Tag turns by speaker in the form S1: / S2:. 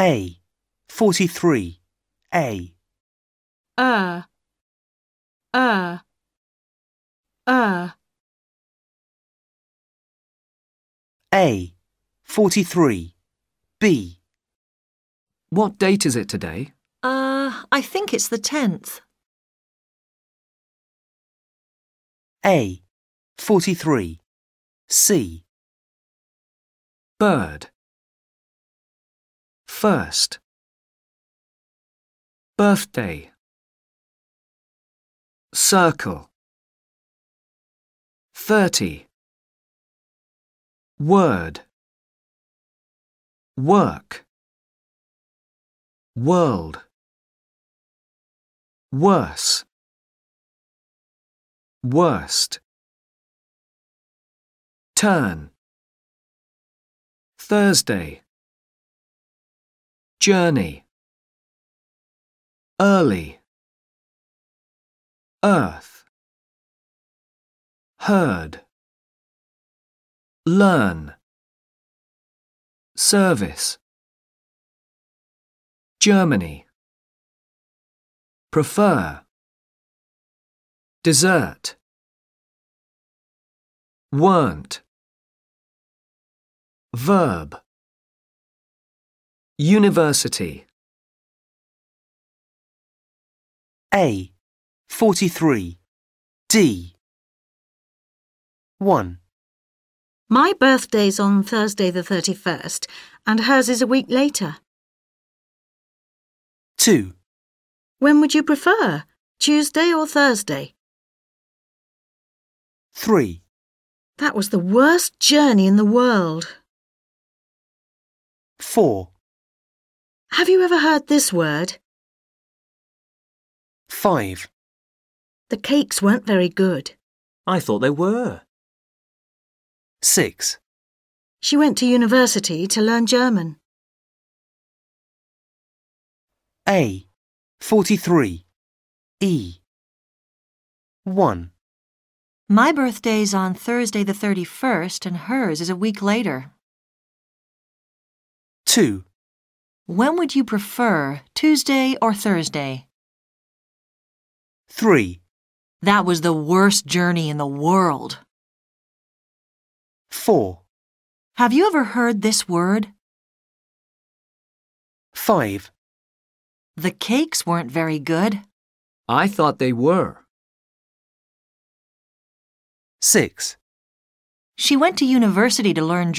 S1: A. 43. A.
S2: er, er, er,
S1: A. 43. B.
S3: What date is it today?
S4: Uh, I think it's the 10th.
S1: A. 43. C.
S3: Bird. First. Birthday. Circle. Thirty. Word. Work. World. Worse. Worst. Turn. Thursday. Journey. Early. Earth. Heard. Learn. Service. Germany. Prefer. Dessert. Weren't. Verb. University.
S1: A. 43. D. 1.
S2: My birthday's on Thursday the 31st, and hers is a week later.
S1: 2.
S2: When would you prefer? Tuesday or Thursday?
S1: 3.
S2: That was the worst journey in the world.
S1: 4.
S2: Have you ever heard this word?
S1: 5.
S2: The cakes weren't very good.
S5: I thought they were.
S1: 6.
S2: She went to university to learn German.
S1: A. 43. E. 1.
S4: My birthday's on Thursday the 31st and hers is a week later.
S1: 2.
S4: When would you prefer, Tuesday or Thursday?
S1: 3.
S4: That was the worst journey in the world.
S1: 4.
S4: Have you ever heard this word?
S1: 5.
S4: The cakes weren't very good.
S3: I thought they were.
S1: 6.
S4: She went to university to learn